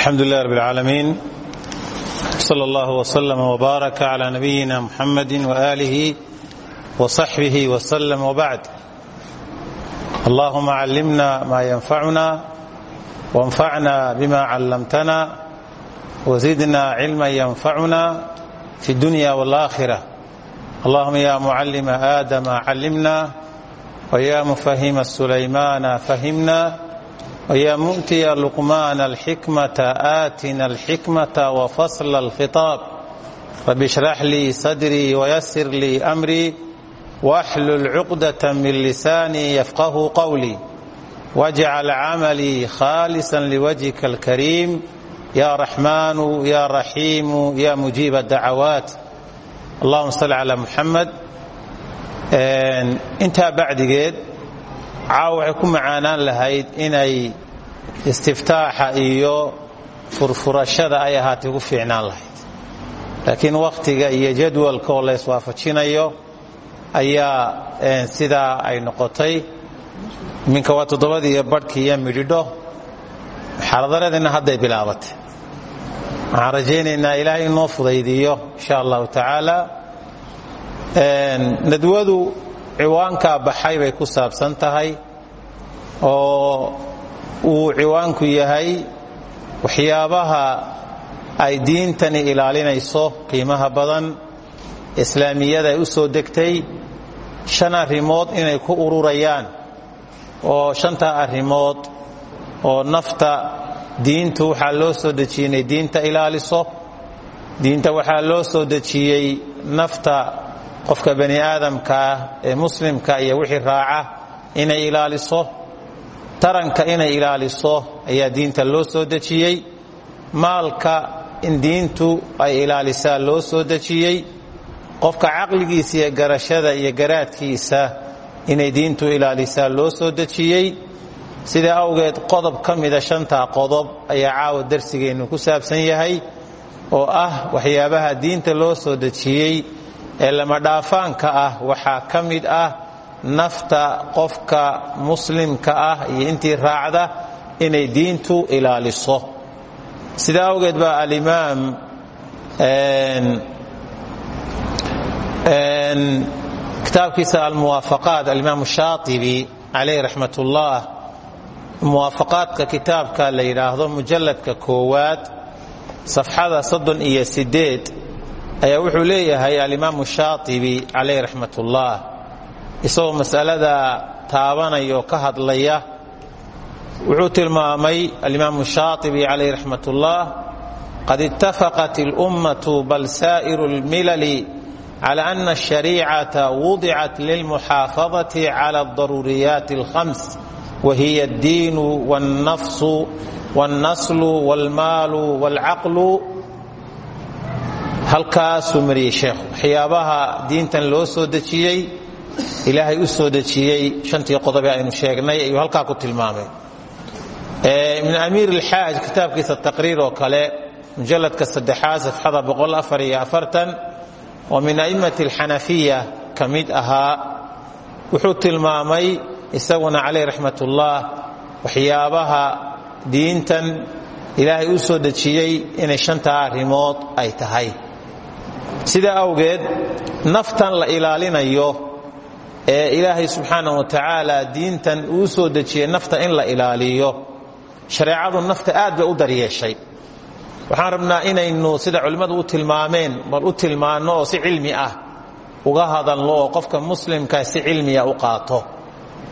الحمد لله رب العالمين صلى الله وسلم وبارك على نبينا محمد وآله وصحبه وسلم وبعد اللهم علمنا ما ينفعنا وانفعنا بما علمتنا وزدنا علما ينفعنا في الدنيا والآخرة اللهم يا معلم آدم علمنا ويا مفهم سليمان فهمنا ويا مؤتي لقمان الحكمة آتنا الحكمة وفصل الخطاب رب اشرح لي صدري ويسر لي أمري واحلل عقدة من لساني يفقه قولي واجعل عملي خالصا لوجهك الكريم يا رحمن يا رحيم يا مجيب الدعوات اللهم صل على محمد intaa bacdigeed caawa ku macaanaan lahayd inay istiftaaxa iyo furfurashada ay ahaatay ugu fiicnaan lahayd. Laakiin wakhtiga iyo jadwalka la iswaafajinayo ayaa sidaa ay noqotay. Iminka waa toddobadiiyo badhkii iyo midhidho muxaaradareedina hadday bilaabatay. Waxaan ilaahay inoo fudaydiiyo insha allahu tacaala. Nadwadu ciwaankaa baxay bay ku saabsan tahay oo uu ciwaanku yahay waxyaabaha ay diintani ilaalinayso qiimaha badan islaamiyada ay u soo degtay shan arrimood inay ku ururayaan oo shantaa arrimood oo nafta diintu waxaa loo soo dejiyey diinta ilaaliso. Diinta waxaa loo soo dejiyey nafta qofka bani aadamka ah ee muslimka iyo wixii raaca inay ilaaliso taranka inay ilaaliso ayaa diinta loo soo dejiyey. Maalka in diintu ay ilaalisaa loo soo dejiyey. Qofka caqligiisa iyo garashada iyo garaadkiisa inay diintu ilaalisaa loo soo dejiyey. Sida awgeed qodob ka mida shantaa qodob ayaa caawa darsigeennu ku saabsan yahay oo ah waxyaabaha diinta loo soo dejiyey ee lama ah waxaa ka ah nafta qofka muslimka ah iyo intii raacda inay diintu ilaaliso. Sida awgeed baa alimaam kitaabkiisa almuwaafaqaat alimaam shaatibi calayh raxmat ullah muwaafaqaadka kitaabka la yidhaahdo mujalladka koowaad safxada soddon ayaa wuxuu leeyahay alimaamu shaatibi calayh raxmat ullah isagoo masalada taabanaya oo ka hadlaya wuxuu tilmaamay alimaamu shaatibi calayh raxmat ullah qad itafaqat اlummatu bal saa'iru اlmilali cala ana الshariicata wudicat lilmuxaafadati cala اdaruuriyaati اlkhams wahiya اddiinu wاlnafsu wاlnaslu wاlmaalu wاlcaqlu halkaasuu mariyey sheekhu. Waxyaabaha diintan loo soo dejiyey ilaahay u soo dejiyey shantii qodobe aynu sheegnay ayuu halkaa ku tilmaamay. Ibn amiir alxaaj kitaabkiisa taqriir oo kale mujalladka saddexaad safxada oo min a'immati alxanafiya ka mid wuxuu tilmaamay isaguna calayh raxmat ullah diintan ilaahay u soo dejiyey inay shantaa arrimood ay tahay sidaa awgeed naftan la ilaalinayo ee ilaahay subxaanah wa tacaala diintan uu soo dejiyey nafta in la ilaaliyo shareecadu nafta aad bay u daryeeshay. Waxaan rabnaa inaynu sida culimmadu u tilmaameen bal u tilmaanno oo si cilmi ah uga hadalno oo qofka muslimkaa si cilmiya u qaato.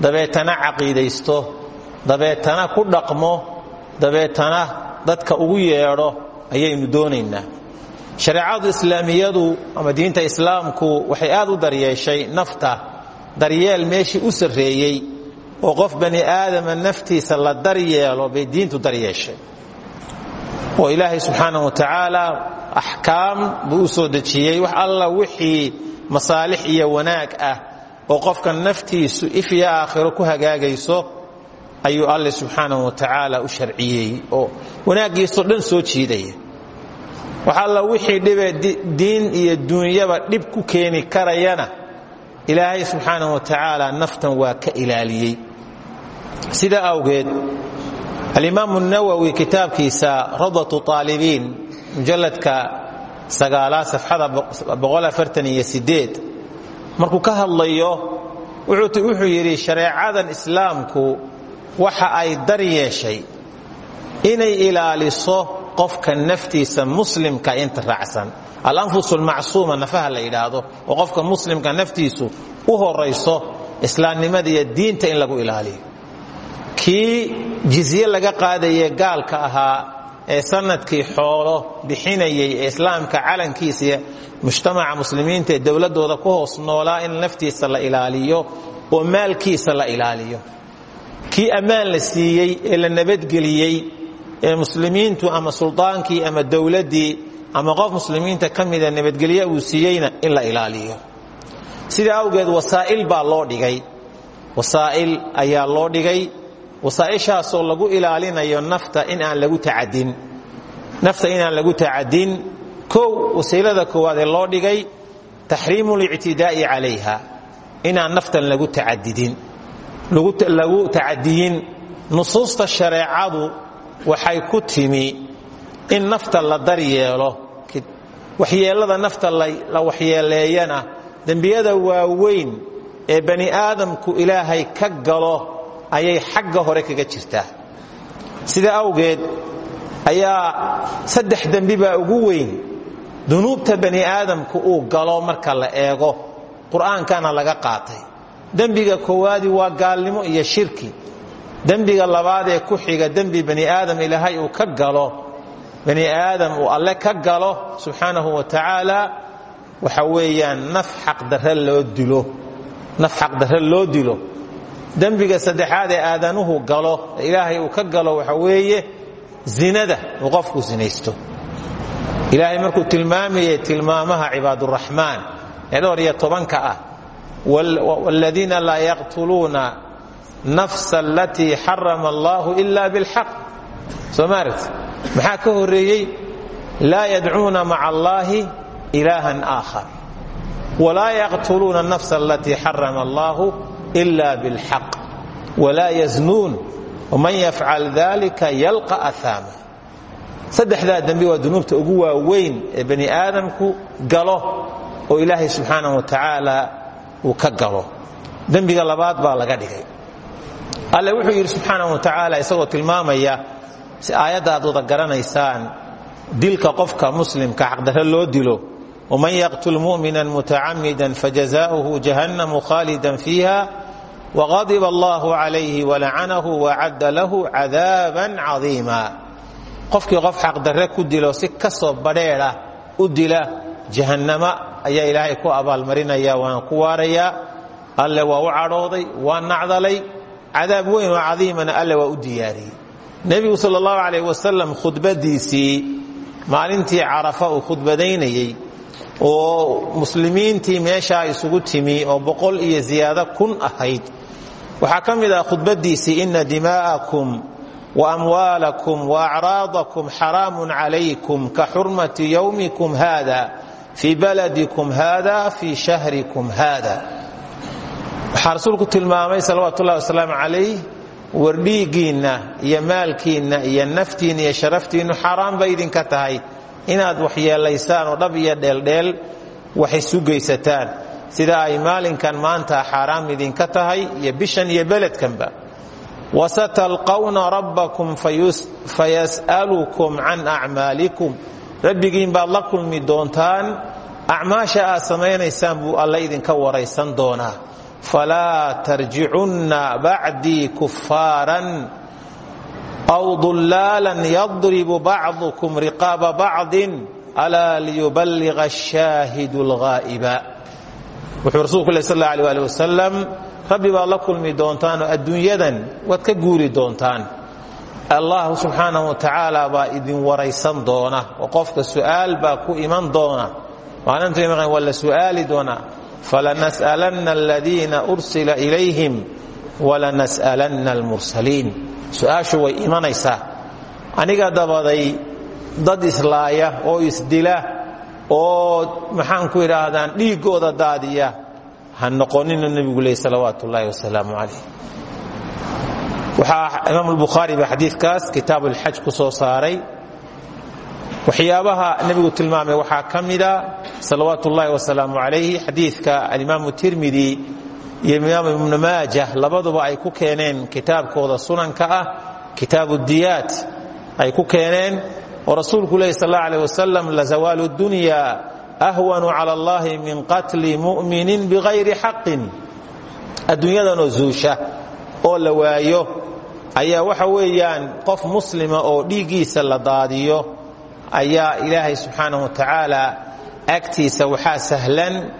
Dabeetana caqiidaysto dabeetana ku dhaqmo dabeetana dadka ugu yeedho ayaynu doonaynaa shareecadu islaamiyadu ama diinta islaamku waxay aad u daryeeshay nafta daryeel meeshii u sarreeyey oo qof bani aadama naftiisa la daryeelo bay diintu daryeeshay. Oo ilaahay subxaanah wa tacaala axkaam buu soo dejiyey wax alla wixii masaalix iyo wanaag ah oo qofka naftiisu if iyo ku hagaagayso ayuu alle subxaanah wa tacaala u sharciyeeyey oo wanaaggiisoo dhan soo jiidaya wax alla wixii dhibe diin iyo duunyaba dhib ku keeni karayana ilaahay subxaanah wa tacaala naftan waa ka ilaaliyey. Sidaa awgeed alimaamu nawowi kitaabkiisa rawdatu aalibiin mujalladka sagaalaad safxada markuu ka hadlayo wuxuu yidhi shareecadan islaamku waxa ay dar yeeshay inay ilaaliso qofka naftiisa muslimka inta raacsan. Alanfus lmacsuuma nafaha la yidhaahdo qofka muslimka naftiisu u horayso islaamnimada iyo diinta in lagu ilaaliyo. Kii jizye laga qaadaye gaalka ahaa ee sannadkii xoolo bixinayay islaamka calankiisa iyo muslimiinta ee ku hoos noolaa in naftiisa la ilaaliyo oo maalkiisa la ilaaliyo. Kii ammaan la siiyey ee la nabadgeliyey ee muslimiintu ama suldaankii ama dowladdii ama qof muslimiinta ka mida nabadgelye uu siiyeyna in la ilaaliyo. Sida awgeed wasaa'il baa loo dhigay. Wasaa'il ayaa loo dhigay. Wasaaishaasoo lagu ilaalinayo nafta in aan lagu tacadin. Nafta inaan lagu tacadin. Kow wasiilada koowaad ee loo dhigay taxriimu lictidaa'i calayha inaan naftan lagu tacadidin lagu tacadiyin nusuusta shareecadu waxay ku timi in nafta la daryeelo. Waxyeelada nafta la waxyeeleeyana. Dembiyada waaweyn ee bani aadamku ilaahay ka galo ayay xagga hore kaga jirtaa. Sida awgeed ayaa saddex dembi baa ugu weyn. Dunuubta bani aadamku uu galo marka la eego. Qur'aankana laga qaatay. Dembiga koowaadi waa gaalnimo iyo shirki dembiga labaad ee ku xiga dembi bani aadam ilaahay uu ka galo bani aadam uu alle ka galo subxaanahu wa tacaala waxa weeyaan naf xaqdarre loo dilo naf xaqdarre loo dilo. Dembiga saddexaad ee aadanuhu galo ilaahay uu ka galo waxa weeye zinada qofku sinaysto. Ilaahay markuu tilmaamayay tilmaamaha cibaaduraxmaan ee dhowr iyo tobanka ah waaladiina laa yaqtuluuna nafsa alatii xarama allahu ila bilxaq. Soo ma aragti? Maxaa ka horeeyey laa yadcuuna maca allaahi ilaahan aakhar. Walaa yaqtuluuna nafsa alatii xarama allahu ila bilxaq. Walaa yaznuun. Waman yafcal dalika yalqa ahaama saddexdaa dembi waa dunuubta ugu waaweyn ee bani aadamku galo oo ilaahay subxaanah wa tacaala uu ka galo. Dembiga labaad baa laga dhigay alle wuxuu yidhi subxaanah wa tacaala isagoo tilmaamaya si aayadda aad wada garanaysaan dilka qofka muslimka xaqdarre loo dilo waman yaqtul mumina mutacamida fajazaؤuhu jahannamu khaalida fiiha waqadiba allahu calayhi walacanahu wacadda lahu cadaaban cadiima. Qofkii qof xaqdarre ku dilo si ka soo badheedha u dila jahannama ayaa ilaahay ku abaalmarinaya waana ku waarayaa. Alle waa u cadhooday waa cadaab weyn oo cadiimana alle waa u diyaariyey. Nebigu sal allahu calayh wasalam khudbadiisii maalintii carafa uu khudbadaynayey oo muslimiintii meeshaa isugu timi oo boqol iyo ziyaado kun ahayd. Waxaa ka mid ah khudbadiisii ina dimaa'akum wa amwaalakum wa acraadakum xaraamun calaykum ka xurmati yowmikum hada fii baladikum hada fii shahrikum hada waxaa rasuulku tilmaamay salawaatu ullahi wasalaamu calayh wardhiiggiinna iyo maalkiinna iyo naftiinna iyo sharaftiinnu xaaraan bay idinka tahay. Inaad waxyeelaysaan oo dhab iyo dheeldheel wax isu geysataan. Sida ay maalinkan maanta xaaraam idinka tahay iyo bishan iyo beledkanba. Wasatalqawna rabbakum fayas'alukum can acmaalikum. Rabbigiin baad la kulmi doontaan. Acmaasha aad samaynaysaan buu alla idinka waraysan doonaa falaa tarjicunna bacdii kuffaaran aw dulaalan yadribu bacdukum riqaaba bacdin alaa liyuballiga ashaahidu alghaa'iba wuxuu rasuulku leh sal alla alih ali wasalam rabbi baad la kulmi doontaan oo adduunyadan waad ka guuri doontaan allah subxaanahu wa tacaala baa idin waraysan doona oo qofka su'aal baa ku iman doona maalintu iman waa la su'aali doonaa falanas'alanna aladiina ursila ilayhim walanas'alanna almursaliin su'aashu way imanaysaa aniga dabaday dad islaaya oo isdila oo maxaan ku idhaahdaan dhiiggooda daadiya ha noqoninu nebigu leey salawaatu ullaahi wasalaamu calayh waxaa imaam albukhaari baa xadiidkaas kitaab ulxaj ku soo saaray waxyaabaha nebigu tilmaamay waxaa ka mida salawaat ullaahi wasalaamu calayhi xadiidka alimaamu tirmidi iyo imaam ibnu maajah. Labaduba ay ku keeneen kitaabkooda sunanka ah kitaabu diyaat. Ay ku keeneen oo rasuulku lehi sal alla aleh wasalam lazawaalu dunya ahwanu cala allahi min qatli mu'minin bigayri xaqin. Adduunyadanoo zuusha oo la waayo ayaa waxa weeyaan qof muslima oo dhiiggiisa la daadiyo ayaa ilaahay subxaanahu wa tacaala agtiisa waxaa sahlan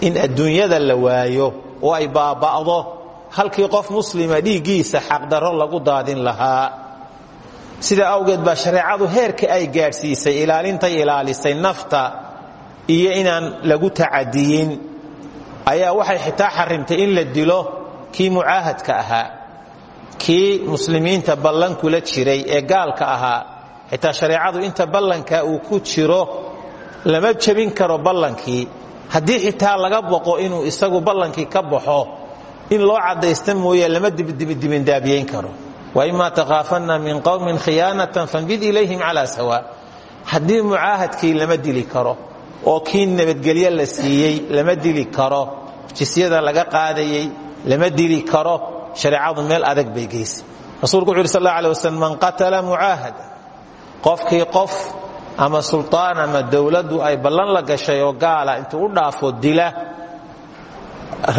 in adduunyada la waayo oo ay baaba'do. Halkii qof muslima dhiiggiisa xaqdarro lagu daadin lahaa. Sidaa awgeed baa shareecadu heerka ay gaadhsiisay ilaalintay ilaalisay nafta iyo inaan lagu tacadiyin. Ayaa waxay xitaa xarimtay in la dilo kii mucaahadka ahaa kii muslimiinta ballan kula jiray ee gaalka ahaa xitaa shareecadu inta ballanka uu ku jiro lama jebin karo ballankii. Haddii xitaa laga boqo inuu isagu ballankii ka baxo in loo caddaysta mooye lama dibindaabiyeyn karo. Waima takhaafanna min qowmin khiyaanatan fambid ilayhim calaa sawa. Haddii mucaahadkii lama dili karo oo kii nabadgelyo la siiyey lama dili karo jisyada laga qaadayey lama dili karo shareecadu meel adag bay geysay. Rasuulku wuxu uhi sal alla alay waslam man qatala mucaahada qofkii qof ama sultaan ama dowladdu ay ballan la gashay oo gaala intuu u dhaafo dila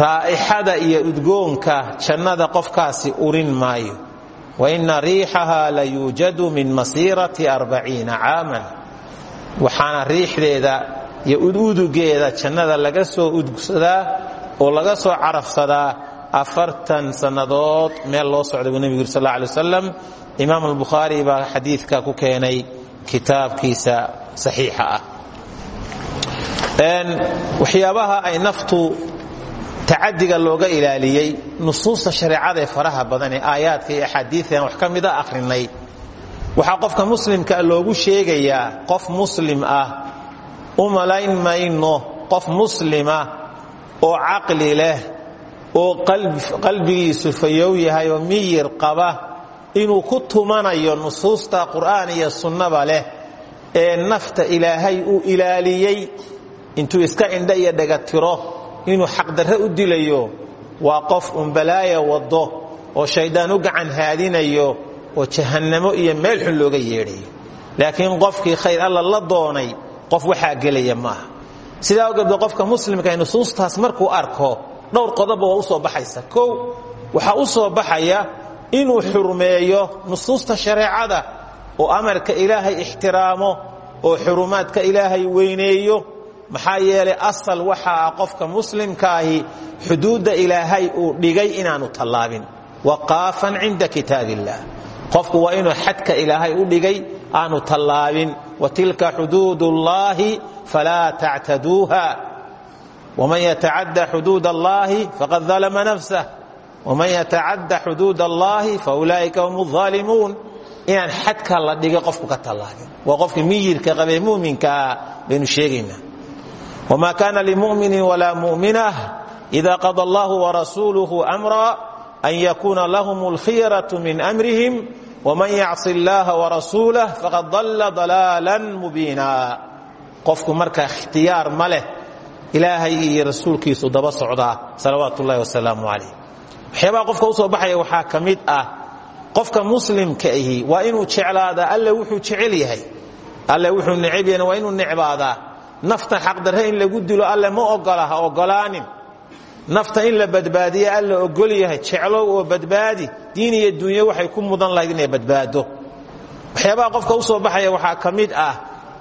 raa'ixada iyo udgoonka jannada qofkaasi urin maayo. Waina riixaha la yuujadu min masiirati arbaciina caaman. Waxaana riixdeeda iyo udugeeda jannada laga soo udsadaa oo laga soo carafsadaa afartan sannadood meel loo socda buu nebigu yuri sal imaam albukhaari baa xadiidka ku keenay kitaabkiisa saxiixa ah. Waxyaabaha ay naftu tacadiga looga ilaaliyey nusuusta shareecada ee faraha badan ee aayaadka iyo axaadiian wax ka mida akhrinay waxaa qofka muslimka loogu sheegayaa qof muslim ah u malayn mayno qof muslima oo caqli leh oo qalbigiisu fayow yahay oo miyir qaba inuu ku tumanayo nusuusta qur'aan iyo sunnaba leh ee nafta ilaahay uu ilaaliyey intuu iska indha iyo dhagatiro inuu xaqdarre u dilayo waa qof un balaaya waddo oo shayddaan u gacan haadinayo oo jahannamo iyo meel xun looga yeedhayo. Laakiin qofkii khayr alla la doonay qof waxaa gelaya maaha. Sidaa ba qofka muslimka nusuustaas markuu arko dhowr qodobba waa u soo baxaysa. Kow waxaa u soo baxaya inuu xurmeeyo nusuusta shareecada oo amarka ilaahay ixtiraamo oo xurumaadka ilaahay weyneeyo maxaa yeelay asal waxaa qofka muslimkaahi xuduudda ilaahay uu dhigay inaanu tallaabin. Waqaafan cinda kitaab qofku waa inuu xadka ilaahay u dhigay aanu tallaabin. Wa tilka xuduud ullaahi falaa waman yatacadda xuduud faqad dalama nafsah waman yatacadda xuduud allahi faulaa'ika hum aalimuun inaan xadka la dhigay qofku ka tallaabin waa qofkii miyirka qabee muminkaa baynu sheegaynaa wma kana limumini wla muminah ida qada allah warasuuluhu amra an yakuna lahm اlkhiyaraة min amrihim wman yacsi اllaha warasuulah faqad dalla dalaala mubiina qofku marka ikhtiyaar ma leh ilaahay iyo rasuulkiisu daba socdaa salawaat ullahi wasalaamu calayh waxyaabaha qofka u soo baxaya waxaa ka ah qofka muslimka ahi waa inuu jeclaadaa alle wuxuu jecel yahay. Alle wuxuu neceb yahna waa inuu necbaadaa naftan xaqdarre in lagu dilo alle ma ogola ogolaanin. Nafta in badbaadiya alla ogol yahay. Jeclow oo badbaadi diin iyo waxay ku mudan lahayd inay badbaado waxyaabaha qofka u soo baxaya waxaa ka mid ah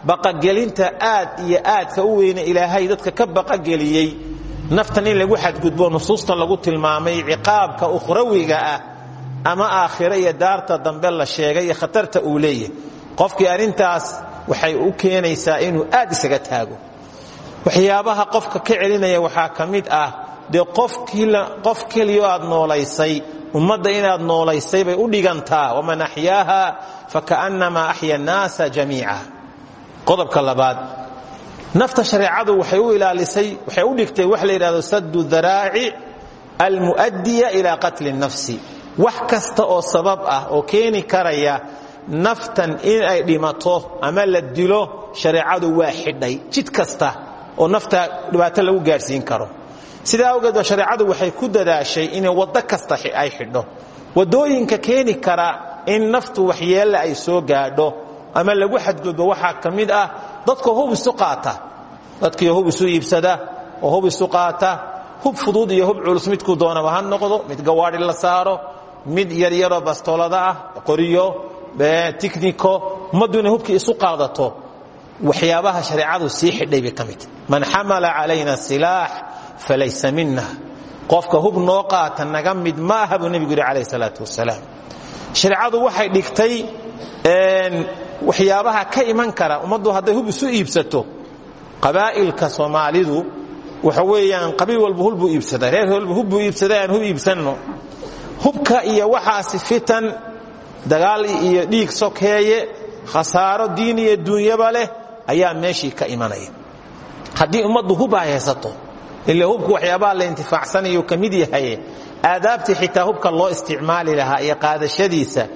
baqagelinta aad iyo aadka u weyne ilaahay dadka ka baqageliyey naftan in lagu xadgudbo nusuusta lagu tilmaamay ciqaabka ukhrawiga ah ama aakhiro iyo daarta dambe la sheegay iyo khatarta uu leeyahay. Qofkii arrintaas waxay u keenaysaa inuu aad isaga taago. Waxyaabaha qofka ka celinaya waxaa ka mid ah dee qof keliyo aad noolaysay ummadda inaad noolaysay bay u dhigantaa waman axyaaha fakaannamaa axya annaasa jamiica. Qodobka labaad nafta shareecadu waxay u ilaalisay waxay u dhigtay wax la yidhahdo saddu daraa'ic almu'addiya ilaa qatli nafsi. Wax kasta oo sabab ah oo keeni karaya naftan in ay dhimato ama la dilo shareecadu waa xidhay. Jid kasta oo nafta dhibaato lagu gaadhsiin karo. Sidaa awgeed ba shareecadu waxay ku dadaashay inay waddo kasta ay xidho. Waddooyinka keeni kara in naftu waxyeelle ay soo gaadho ama lagu xadgudbo waxaa ka mid ah dadkoo hub isu qaata. Dadkii hub isu iibsada oo hub isu qaata hub fudud iyo hub culus midkuu doonaba ha noqdo mid gawaadhi la saaro mid yaryaroo bastoolada ah qoriyo tikniko ummaddu inay hubkii isu qaadato waxyaabaha shareecadu sii xidhay bay ka man xamala calayna silaax falaysa mina qofka hub noo naga mid ma aha buu nebigu yidhi calayh salaatu wasalaam. Waxay dhigtay waxyaabaha ka iman kara ummaddu hadday hub isu iibsato qabaa'ilka soomaalidu waxa weeyaan qabiil walba hub buu iibsadaa reer walba hub buu iibsaday aan hub iibsanno. Hubka iyo waxaasi fitan dagaal iyo dhiig sokeeye khasaaro diin iyo duunyaba leh ayaa meeshii ka imanaya. Haddii ummaddu hub ay haysato ila hubku waxyaabaha la intifaacsanayo ka mid yahay aadaabtii xitaa hubka loo isticmaali lahaa iyo qaadashadiisa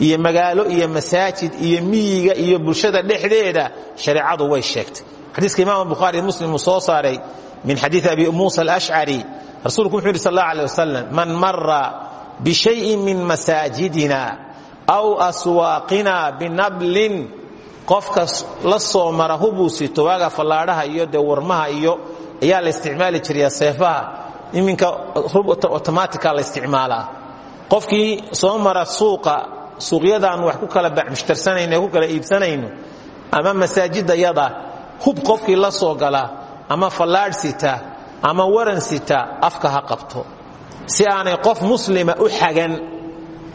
iyo magaalo iyo masaajid iyo miyiga iyo bulshada dhexdeeda shareecadu way sheegtay. Xadiiska imaam bukhaari muslim uu soo saaray min xadiii abi muusa alashcari rasuulku wuxuu yidhi sal allah aleh wasalam man mara bishayin min masaajidina aw aswaaqina binablin qofka la soo mara hubuu sito waaga fallaadhaha iyo dee warmaha iyo ayaa la isticmaali jiraya seefaha. Iminka otomatica la isticmaalaa. Qofkii soo mara suuqa suuqyadaan wax ku kala mushtarsanayno ku kala iibsanayno ama masaajidayada hub qofkii la soo gala ama fallaadh sita ama waran sita afka ha qabto. Si aanay qof muslima u xagan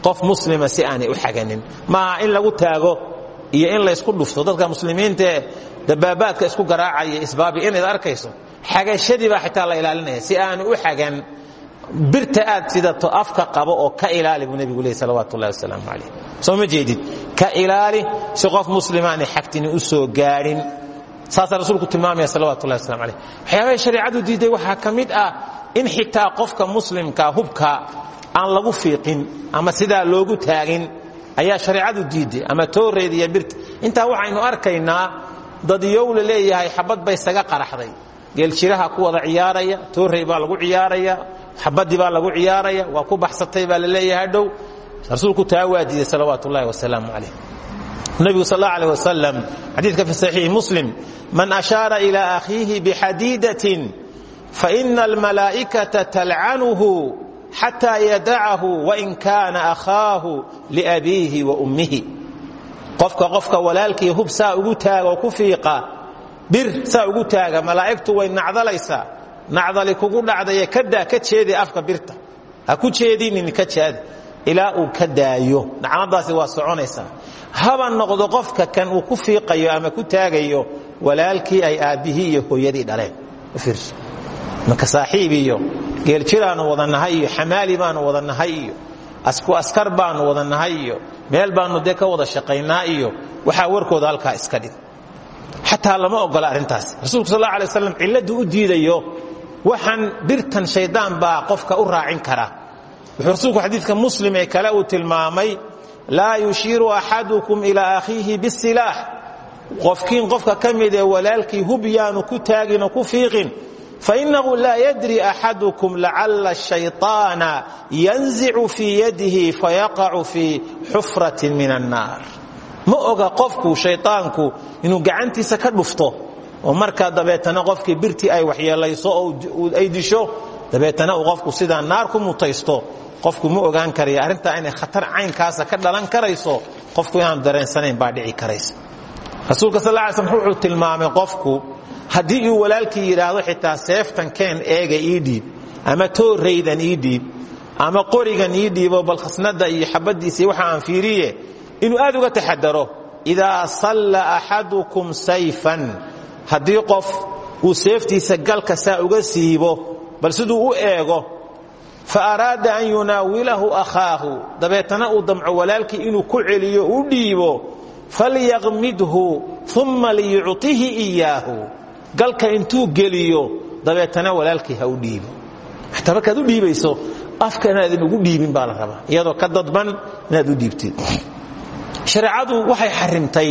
qof muslima si aanay u xaganin. Maaha in lagu taago iyo in laysku dhufto. Dadka muslimiintaee dabaabaadka isku garaacaya isbaabi inayd arkayso xagashadii baa xitaa la ilaalinaya. Si aanay u xagan birta aad sidato afka qabo oo ka ilaali buu nebigu leey salawaatu ullahi wasalaamu calayh. Soo jeedid? Ka ilaali si qof muslimaanay xagtini u soo rasuulku tilmaamaya salawatu ullahi waslamu calayh. Waxyaabahay shareecadu diiday waxaa ka ah in xitaa qofka muslimka hubka aan lagu fiiqin ama sidaa loogu taagin ayaa shareecadu diiday ama tooreed iyo birta. Intaa waxaynu arkaynaa dadyow la leeyahay xabad bay isaga qaraxday. Geeljiraha ku wada ciyaaraya toorey lagu ciyaaraya xabadii baa lagu ciyaaraya waa ku baxsatay baa la leeyahay dhow. Rasuulku taa waa diiday salawaat ullahi wasalaamu calayh. Nabigu sal allahu aleh wasalam fi saxiixi muslim man ashaara ila akhiihi bixadiidatin faina almalaa'ikata talcanuhu xataa yadacahu wain kaana akhaahu liabiihi wa ummihi. Qofka qofka walaalkii hub ugu taaga ku fiiqa bir saa ugu taaga malaa'igtu way nacdalaysaa nacdali kugu dhacdaye kadaa ka jeedi afka birta. Ha ku jeedinin ka jaadi ilaa uu ka daayo. Nacnadaasi waa soconaysaa haba noqdo qofka kan uu ku fiiqayo ama ku taagayo walaalkii ay aabbihii iyo hooyadii dhaleen. Marka saaxiib iyo geeljiraanu wada iyo xamaali baanu wada asku askar baanu wada meel baanu dee wada shaqaynaa iyo waxaa warkooda halkaa iska dhig. Xataa lama ogola arrintaas rasuulku sal alla alay waslam u diidayo waxaan birtan shaydaan baa qofka u raacin kara rasuulku xadiidka muslim ee kale uu tilmaamay laa yushiiru axadukum ilaa akhiihi bisilaax qofkiin qofka ka mid ee walaalkii hub ku taagin ku fiiqin fainahu laa yadri axadukum lacala shayطaana yanzicu fii yadihi fayaqacu fii xufratin min annaar. Ma oga qofku shayطaanku inuu gacantiisa oo markaa dabeetana qofkii birtii ay waxyeelayso oo ay disho dabeetana qofku sidaa naar ku mutaysto qofku ma ogaan karaya arrintaa inay khatar caynkaasa ka dhalan karayso qofku inaanu dareensanayn baa dhici karaysa. Rasuulka sal ly slm wuxuu tilmaamay qofku haddii uu walaalkii yidhaahdo xitaa seeftan keen eega ii ama tooraydan ii ama qorigan ii bal khasnada iyo xabadiisii waxa aan fiiriye inuu aad uga taxadaro idaa salla axadukum sayfan haddii qof uu seeftiisa galka saa uga siibo bal siduu u eego fa araada an yunaawilahu akhaahu dabeetana uu damco walaalkii inuu ku celiyo u dhiibo falyaqmidhu uma liyucطihi iyaahu galka intuu geliyo dabeetana walaalkii ha u dhiibo. Xataa markaad dhiibayso afka inaadan ugu dhiibin baa la rabaa iyadoo ka dadban inaad u dhiibtid. Shareecadu waxay xarimtay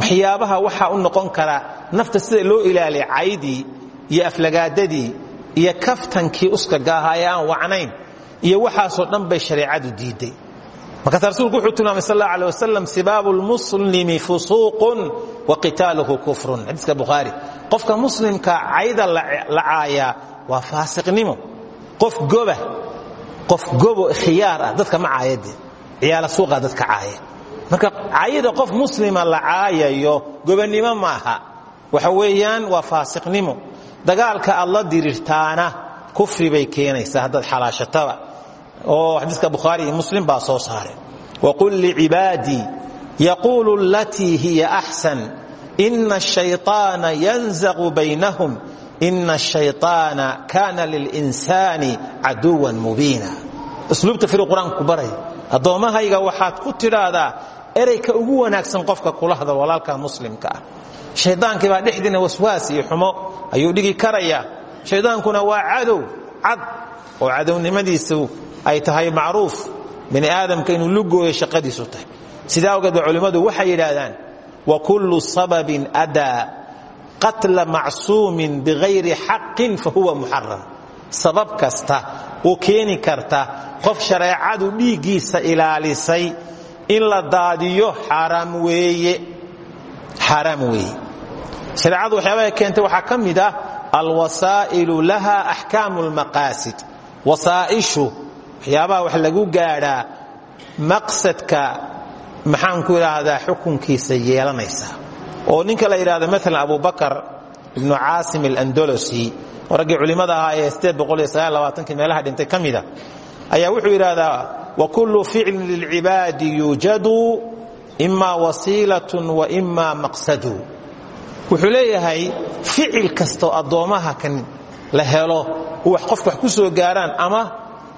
waxyaabaha waxaa u noqon kara nafta sida loo ilaaliya caydii iyo aflagaadadii iyo kaftankii uskaga ahaa ee aan wacnayn iyo waxaasoo dhan bay shareecadu diiday. Markaas rasuulku wuxuu tilmaamay sal alla alay wasalam sibaabu lmuslimi fusuuqun wa qitaaluhu kufrun. Xadiiska bukhaari qofka muslimka cayda la caayaa waa faasiqnimo. Qof goba qof gobo khiyaar ah dadka ma caayade ciyaala suuqa dadka caaya marka cayda qof muslima la caayayo gobannimo maaha waxa weeyaan waa faasiqnimo. Dagaalka aad dirirtaana kufri bay keenaysaa haddaad xalaashataba. Oo xadiiska bukhaari iyo muslim baa soo saaray. Waqul licibaadii yaquulu alatii hiya axsan. Ina ashayطaana yanzaqu baynahum. Ina ashayطaana kana lilinsaani caduwan mubiina. Usluubta firu qur'aanku baray. Addoommahayga waxaad ku tidhaahdaa ereyka ugu wanaagsan qofka kula hadal walaalka muslimka ah shaydaankii baa dhexdiina waswaas iyo xumo ayuu dhigi karayaa shaydaankuna waa cadow cad oo cadownimadiisu ay tahay macruuf. Bani aadamka inuu lugooyo shaqadiisu tahay. Sidaa awgeed ba culimmadu waxay wa kullu sababin adaa qatla macsuumin bigayri xaqin fa huwa muxaram sabab kasta oo keeni karta qof shareecadu dhiiggiisa ilaalisay in la daadiyo xaaraam weeye xaaraam weeye shareecadu waxyaabaha keentay waxaa ka mid ah laha axkaamu lmaqaasid wasaa'ishu waxyaabaha wax lagu gaadhaa maqsadka maxaan ku idhaahdaa xukunkiisa yeelanaysa. Oo ninka la yidhahdo maalan abubakar ibnu caasim alandolosi oo raggii culimmada ahaa ee meelaha dhintay ka mida ayaa wuxuu yidhaahdaa wakullu ficlin lilcibaadi yuujadu ima wasiilatun wa ima maqsadu wuxuu leeyahay ficil kastoo addoommaha kan la helo wax qofka wax ku soo gaaraan ama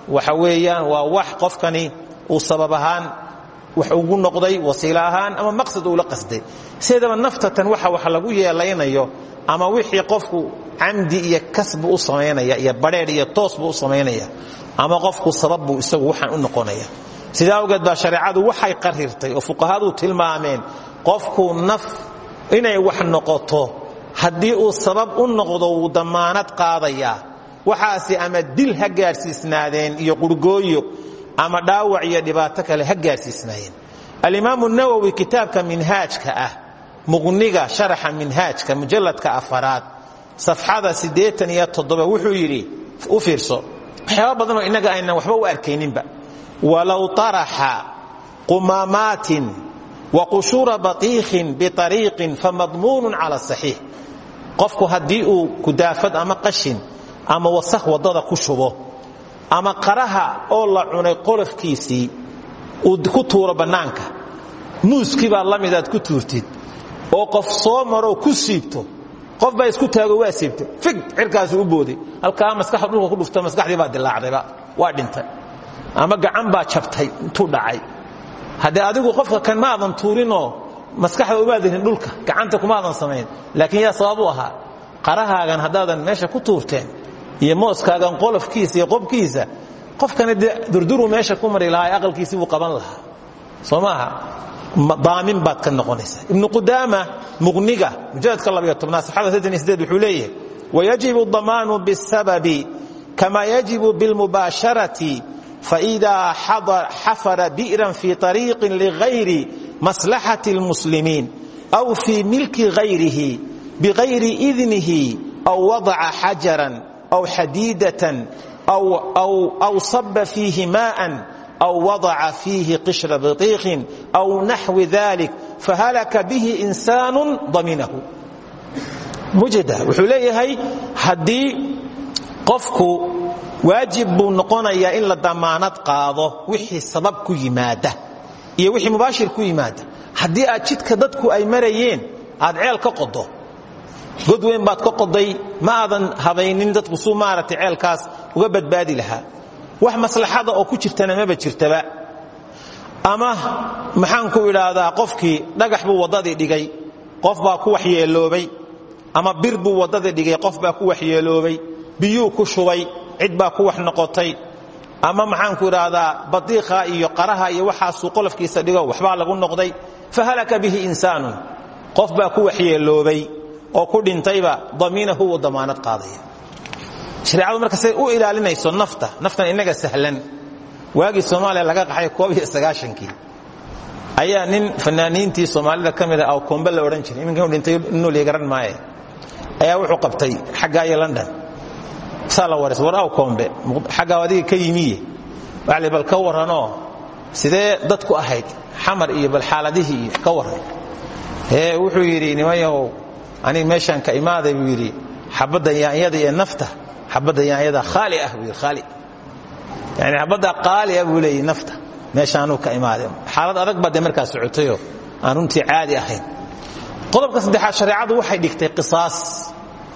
waxa weeyaan waa wax qofkani uu sabab wax ugu noqday wasiilo ama maqsad uu la qasday. Sideedaba naftatan waxa wax lagu yeelaynayo ama wixii qofku camdi iyo kasbu u samaynaya iyo badheer iyo toos buu u ama qofku sabab buu isagu waxaan u noqonaya sidaa awgeed baa shareecadu waxay qarirtay oo fuqahadu tilmaameen qofku naf inay wax noqoto haddii uu sabab u noqdo wuu dammaanad qaadayaa. Waxaasi ama dil ha iyo qurgooyo ama dhaawac iyo dhibaato kale ha gaadhsiisnaayeen alimaamu nawowi kitaabka minhaajka ah muqniga sharaxa minhaajka mujalladka afaraad safxada siddeetan wuxuu yidhi u fiirso waxyaaba badanoo innaga aynan waxba u arkayninba walow taraxa qumaamaatin wa qushuura batiikhin biariiqin famadmuunun cala saxiix qofku haddii uu kudaafad ama qashin ama wasakh waddada ku shubo ama qaraha oo la cunay qolofkiisii uu ku tuuro bannaanka muuskii baa la midaad ku tuurtid oo qof soo maroo ku siibto qof baa isku taago waa siibtay fig cirkaasu u booday halkaa maskaxda dhulka ku dhufta maskaxdii baa dilaacdayba waa dhintay ama gacan baa jabtay intuu dhacay. Haddee adigu qofka kan ma aadan tuurinoo maskaxda umaadahin dhulka. Gacanta kumaadan samayn. Laakiin yaa sabab u ahaa. Qarahaagan haddaadan meesha ku tuurteen iyo mooskaagan qolofkiisa iyo qobkiisa qofkani dee durduruu meesha ku mari lahaa aqalkiisii buu qaban lahaa. Soo maaha daamin baad ka noqonaysaa ibnu qudaama muqniga mujaladka labayo tobnaad saxada wuxuu leeyahay wayajibu damaanu bisababi kama yajibu bilmubaasharati faidaa xafara bi'ran fi طariiqin ligayri maslaxati اlmuslimiin aw fii milki gayrihi bigayri idnihi aw wadaca xajaran aw xadiidatan aw saba fiihi maa'an أو وضع فيه قشر بطيخ أو نحو ذلك فهلك به إنسان ضمنه mujeda wuxuu leeyahay haddii qofku waajib buu noqonayaa in la damaanad qaado wixii sabab ku yimaada iyo wixii mubaashir ku yimaada. Haddii aad jidka dadku ay marayeen aad ceel ka qodo god baad ka qoday ma aadan habaynin dadku suu maaragtay ceelkaas uga badbaadi lahaa. Wax maslaxada oo ku jirtana maba jirtaba. Ama maxaan ku idhaahdaa qofkii dhagax buu waddadii dhigay qof baa ku waxyeeloobay. Ama bir buu waddadii dhigay qof baa ku waxyeeloobay. Biyuu ku shubay cid baa ku wax noqotay. Ama maxaanku idhaahdaa badiiqa iyo qaraha iyo waxaasuu qolofkiisa dhigo waxbaa lagu noqday. Fahalaka bihi insaanun qof baa ku waxyeeloobay oo ku dhintayba damiinahu wuu damaanad qaadaya. Shareecadu marka say u ilaalinayso nafta naftan innaga sahlan. Waagii soomaaliya laga qaxay koob iyo sagaashankii. Ayaa nin fanaaniintii soomaalida ka mida aw koombe la odhan jiray iminkan dhintay noolya garan maaye ayaa wuxuu qabtay xaggaa iyo london saa la waras war aw koombe. Xaggaa adiga ka yimiye waxli bal ka warranoo sidee dadku ahayd? Xamar iyo bal xaaladihii iyo ka warran. Ee wuxuu yidhi niman yahow aniga meeshaan ka imaaday buu yidhi. Xabadda yaanyada iyo nafta. Xabadda yaanyada khaali ah buu yidhi khaali. Yani xabadda qaali ah buu leeyahy nafta. Meeshaanuu ka imaaday. Xaalad adag baa dee markaa socotayoo aan runtii caadi ahayn. Qodobka saddexaad shareecadu waxay dhigtay qisaas.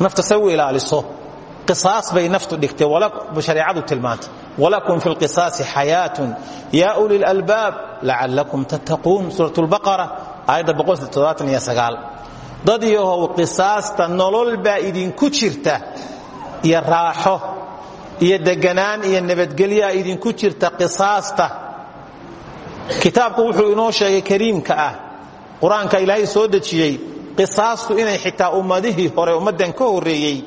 Nafta say u ilaaliso qisaas bay naftu dhigtay shareecadu tilmaantay. Walakum fi lqisaasi xayaatun yaa uli lalbaab lacallakum tattaquun. Suurat lbaqara aayadda dad yahow qisaasta nolol baa idinku jirta iyo raaxo iyo deganaan iyo nabadgelyaa idinku jirta qisaasta. Kitaabku wuxuu inoo sheegay kariimka ah. Qur'aanka ilaahay soo dejiyey qisaastu inay xitaa ummadihii hore ummaddan ka horreeyey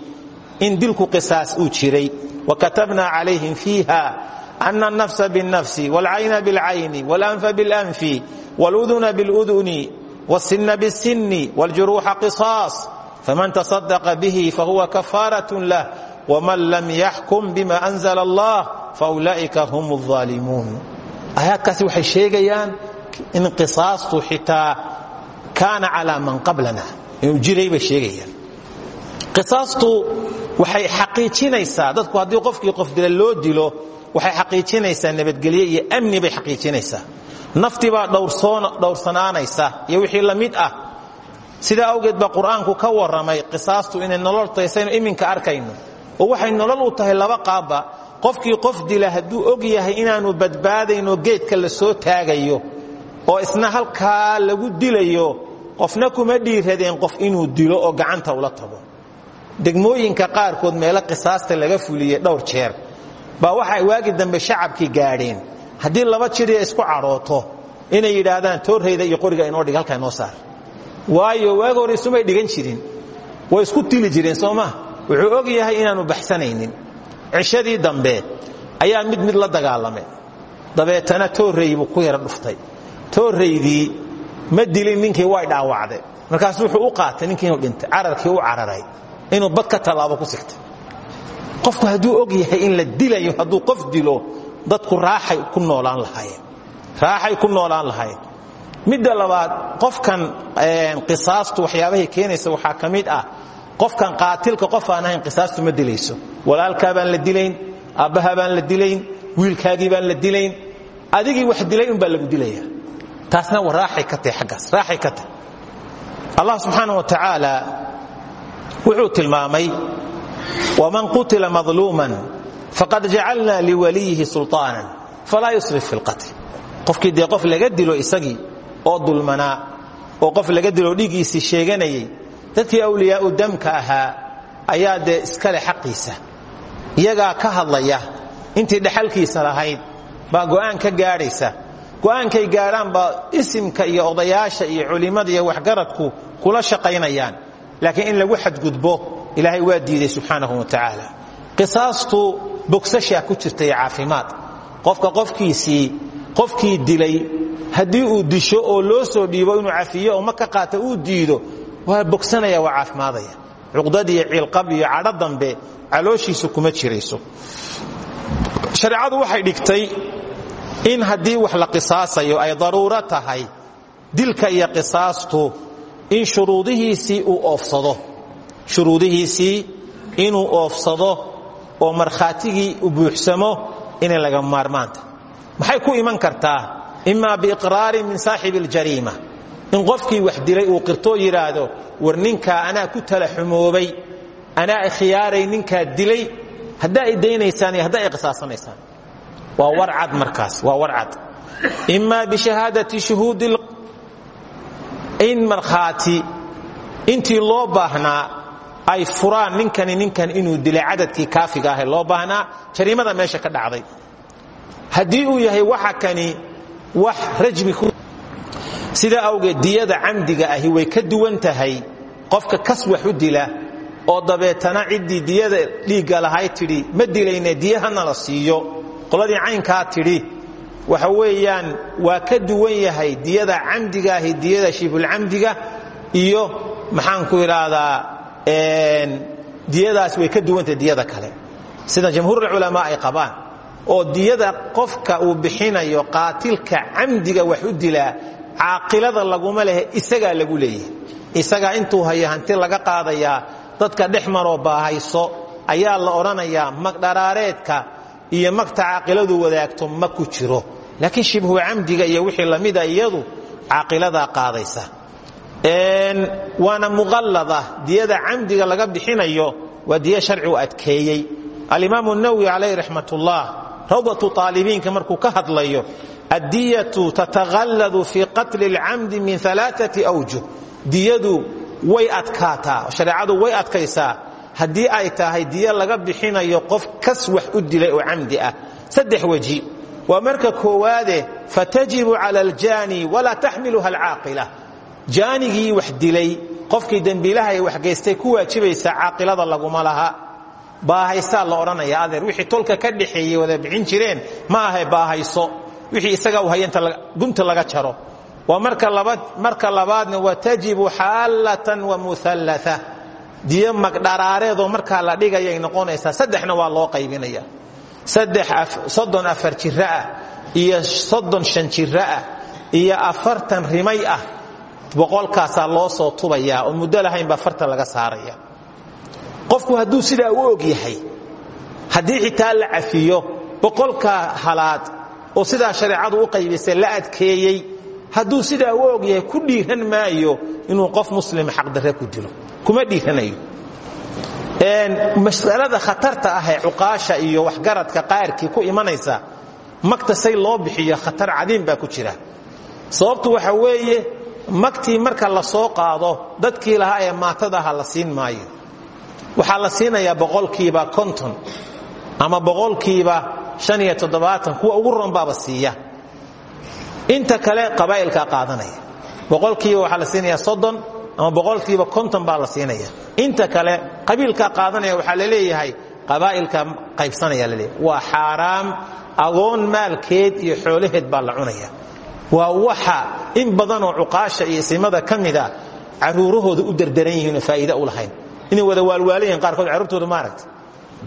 in dilku qisaas uu jiray wakatabna calayhim fiiha ana alnafsa biاlnafsi wاlcayna biاlcayni wاlanfa biاlanfi wاluduna biاluduni wاsinna biاsinni wاljuruuxa qisaas faman taصadaqa bihi fahuwa kafaaraة lah wman lam yaxkum bima anzla allah faulaa'ika hum الظaalimuun aayaadkaasi waxay sheegayaan in qisaastu xitaa kaana calaa man qablana inuu jiray bay sheegayaan qisaastu waxay xaqiijinaysaa dadku haddii qofkii qof dila loo dilo waxay xaqiijinaysaa nabadgelye iyo amni bay xaqiijinaysaa. Naftibaa dhowrsanaanaysa iyo wixii la mid ah. Sidaa awgeed baa qur'aanku ka warramay qisaastu inay nolol tahay iminka arkayno. Oo waxay nolol u tahay laba qaabba. Qofkii qof dila hadduu og yahay inaanu badbaadaynoo geedka la soo taagayo oo isna halkaa lagu dilayo qofna kuma dhiiradeen qof inuu dilo oo gacanta ula tago degmooyinka qaarkood meelo qisaasta laga fuliyey dhowr jeer. Baa waxay waagi dambe shacabkii gaadheen. Haddii laba jiriya isku cadhooto inay yidhaahdaan toorrayda iyo qoriga inoo dhig halkaa inoo saar. Waayo waagi hore dhigan jirin. Way isku tili jireen soo maa wuxuu og yahay inaanu baxsanaynin. Cishadii dambe ayaa mid mid la dagaalamay. Dabeetana toorray buu ku yara dhuftay. Toorraydii ma dilin ninkii way dhaawacday. Markaas wuxuu u qaatay ninkii inuu dhintay cararkii u cararay inuu bad ka tallaabo ku sigtay. Qofku hadduu og yahay in la dilayo hadduu qof dilo dadku raaxay ku noolaan lahaayeen. Raaxay ku noolaan lahaayeen. Midda labaad qofkan qisaastu waxyaabahay keenaysa waxaa ka mid ah qofkan qaatilka qof aan ahayn qisaastu ma dilayso. Walaalkaa baan la dilayn aabbahaa baan la dilayn wiilkaagii baan la dilayn. Adigii wax dilay unbaa lagu dilaya taasna wa raaxay ka tahay xaggaas raaxay ka tahay allah subxaana wa tacaala wuxuu tilmaamay waman qutila madluuman faqad jacalna liwaliyihi sulطaanan falaa yusrif fi lqatl qofkii dee qof laga dilo isagii oo dulmanaa oo qof laga dilo dhiiggiisii sheeganayay dadkii awliyaau damka ahaa ayaa dee iskale xaqiisa iyagaa ka hadlaya intii dhexalkiisa lahayd baa go'aan ka gaadhaysa. Go'aankay gaadhaan baa isimka iyo odayaasha iyo culimmada iyo waxgaradku kula shaqaynayaan laakiin in lagu xadgudbo ilaahay waa diiday subxaanahu wa tacaala. Qisaastu bogsashaa ku jirta iyo caafimaad. Qofka qofkiisii qofkii dilay haddii uu disho oo loo soo dhiibo inuu cafiyo oo ma ka qaata uu diido waa bogsanaya waa caafimaadaya. Cuqdad iyo ciilqab iyo cadho dambe calooshiisu kuma jirayso. Shareecadu waxay dhigtay in haddii wax la qisaasayo ay daruuro tahay dilka iyo qisaastu in shuruudihiisii uu oofsado. Shuruudihiisii inuu oofsado oo markhaatigii u buuxsamo inay laga maarmaanta maxay ku iman kartaa? Imaa biiqraarin min saaxibi اljariima in qofkii wax dilay uu qirtoo yidhaahdo war ninkaa anaa ku tala xumoobay anaa ikhyaaray ninkaa dilay haddaa i daynaysaan iyo haddaa i qisaasanaysaan waa war cad markaas waa war cad imaa bishahaadati shuhuudi in markhaati intii loo baahnaa ay furaan ninkani ninkan inuu dilay cadadkii kaafiga ahe loo baahnaa jariimada meesha ka dhacday. Haddii uu yahay waxa kani wax rajmi sidaa awgeed diyada camdiga ahi way ka duwan tahay qofka kas wax u dila oo dabeetana ciddii diyada dhiigga lahay tidhi ma dilayne diyahana la siiyo. Qoladii caynkaa tidhi waxa weeyaan waa ka duwan yahay diyada camdiga ahi diyada shibulcamdiga iyo maxaanku idhaahdaa diyadaas way ka duwantahay diyada kale. Sida jamhuurulculamaa ay qabaan oo diyada qofka uu bixinayo qaatilka camdiga wax u dilaa caaqilada laguma lehe isagaa lagu leeyahay. Isagaa intuu haya hanti laga qaadayaa dadka dhex maroo baahayso ayaa la odhanayaa magdharaareedka iyo magta caaqiladu wadaagto ma ku jiro laakiin shibhu camdiga iyo wixii lamida iyadu caaqiladaa qaadaysa. Waana muqallada diyada camdiga laga bixinayo waa diya sharcigu adkeeyey. Alimaamu nawowi calayh raxmatullah rawdatu aalibiinka markuu ka hadlayo addiyatu tatahalladu fii qatli اlcamdi min alaaثati awjuh. Diyadu way adkaataa shareecadu way adkaysaa. Haddii ay tahay diyo laga bixinayo qof kas wax u dilay oo camdi ah. Saddex weji waa marka koowaade fatajibu cala aljaani walaa taxmiluha alcaaqila. Jaanigii wax dilay qofkii dembiilaha ay waxgaystay ku waajibaysa caaqilada laguma laha. Baahaysaa la odhanaya adeer wixii tolka ka dhexeeyey wada bixin jireen ma ahay baahayso. Wixii isaga u hayanta gunta laga jaro. Waa marka labaadna watajibu xaalatan wa muallaa diyo magdharaareedoo markaa la dhigayay noqonaysaa saddexna waa loo qaybinaya soddon afar jiraah iyo soddon shan jiraah iyo afartan rimay ah boqolkaasaa loo soo tubayaa oo muddo lahayn baa farta laga saaraya. Qofku hadduu sidaa u og yahay haddii xitaa la cafiyo boqolkaa halaad oo sidaa shareecadu u qaybisay la adkeeyey hadduu sidaa u og yahay ku dhiiran maayo inuu qof muslima xaqdarre ku dilo kuma dhiiranayo masalada khatarta ah ee cuqaasha iyo waxgaradka qaarkii ku imanaysa magta say loo bixiyo khatar cadiim baa ku jira. Sababtu waxa weeye magtii marka la soo qaado dadkii lahaa ee maatadaha la siin maayo. Waxaa la siinayaa boqolkiiba konton ama boqolkiiba shan iyo toddobaatan kuwa ugu ronbaaba siiya. Inta kale qabaa'ilkaa qaadanaya. Boqolkiiba waxaa la siinayaa soddon ama boqolkiiba konton baa la siinaya. Inta kale qabiilkaa qaadanaya waxaa la leeyahay qabaa'ilka qaybsanaya la leeyahay waa xaaraam agoon maalkeed iyo xoolaheed baa la cunaya. Waa waxa in badanoo cuqaasha iyo isimada ka mida caruurahooda u derderan yihiinoo faa'iide u lahayn. Inay wada waalwaalayihin qaarkood carruurtooda maaragta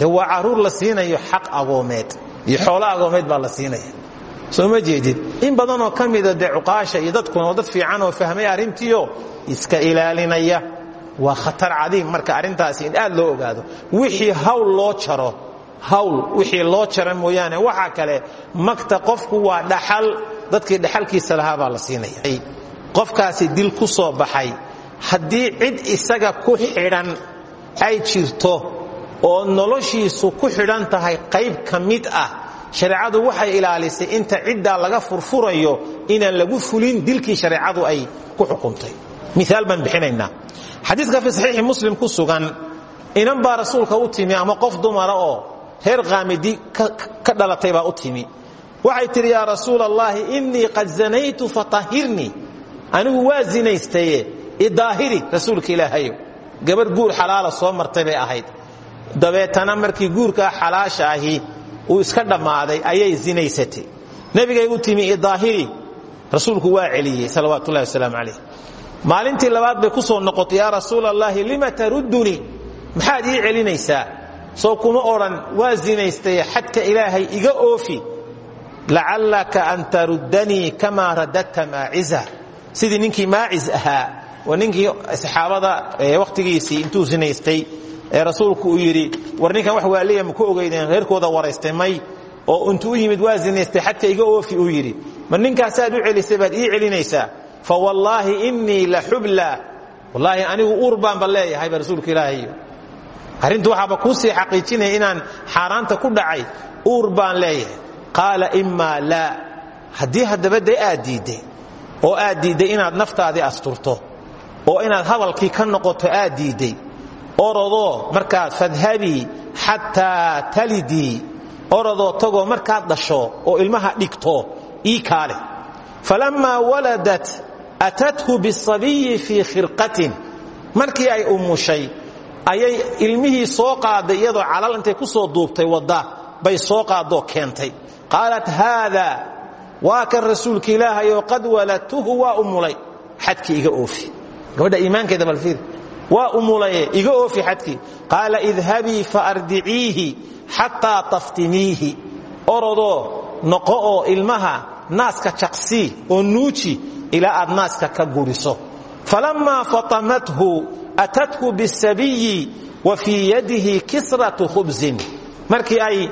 de waa carruur la siinayo xaq agoomeed iyo xoolo agoomeed baa la siinaya soo ma jeedid in badanoo ka mida dee cuqaasha iyo dadkuna oo dad fiican oo fahmay arrintiio iska ilaalinaya. Waa khatar cadiim marka arrintaasi in aad loo ogaado. Wixii hawl loo jaro hawl wixii loo jara mooyaane waxa kale magta qofku waa dhaxal. Dadkii dhaxalkiisa lahaa la siinaya. Qofkaasi dil ku soo baxay. Haddii cid isaga ku xidhan ay jirto oo noloshiisu ku xidhan tahay qayb ka ah shareecadu waxay ilaalisay inta ciddaa laga furfurayo inaan lagu fulin dilkii shareecadu ay ku xukuntay. Miaal baan bixinaynaa. Xadiidka fi saxiixi muslim ku sugan inan baa rasuulka u timi ama qof dumara oo reer qaamidi ka dhalatay baa u timi. Waxay tidhi yaa rasuul allaahi innii qad zanaytu fatahirnii anigu waa zinaystaye idaahiri rasuulka ilaahayo gabarh guur xalaala soo martay bay ahayd. Dabeetana markii guurkaa xalaasha ahi uu iska dhammaaday ayay zinaysatay. Nebigay u timi idaahiri rasuulku waa celiyey salawaat ullahi wasalaamu calayh. Maalintii labaad bay ku soo noqotay yaa rasuul allaahi lima taruddunii maxaad ii celinaysaa? Soo kuma odhan waa zinaystaye xadka ilaahay iga oofi. Lacallaka an taruddanii kamaa radadta maaciza. Sidii ninkii maaciz ahaa waa ninkii saxaabada wakhtigiisii intuu zinaystay ee rasuulku uu yidhi war ninkan wax waaliya maku ogeydeen? Reerkooda waraystay may. Oo intuu u yimid waa zinaystay iga oofi uu yidhi ma ninkaasaad u celisay baad ii celinaysaa? Fa wallaahi innii la xubla. Wallaahi anigu uur baanba leeyahay ba rasuulka ilaahay arrintu waxaaba kuu sii xaqiijinaya inaan xaaraanta ku dhacay uur leeyahay. Qaala imaa laa haddii haddaba dee aad oo aad inaad naftaadii asturto oo inaad hadalkii ka noqoto aad orodoo markaad fadhabii xataa talidii orodoo tagoo markaad dhasho oo ilmaha dhigto ii kaale. Falammaa waladat atathu bisabiyi fii khirqatin. Markii ay umushay ayay ilmihii soo qaaday iyadoo calal intay ku soo duubtay wadda bay soo qaadoo keentay. Qaalat haada waa kan rasuulka ilaahayoo qad waladtuhu waa umulay xadkii iga oofi. Gabadha iimaankeeda balfiir waa umulaye iga oofi xadkii qaala idhabii faardiciihi xataa taftimiihi orodoo noqo oo ilmaha naaska jaqsii oo nuuji ilaa aad naaska ka guriso falammaa fatamathu atathu bisabiyi wa fii yadihi kisratu khubsin markii ay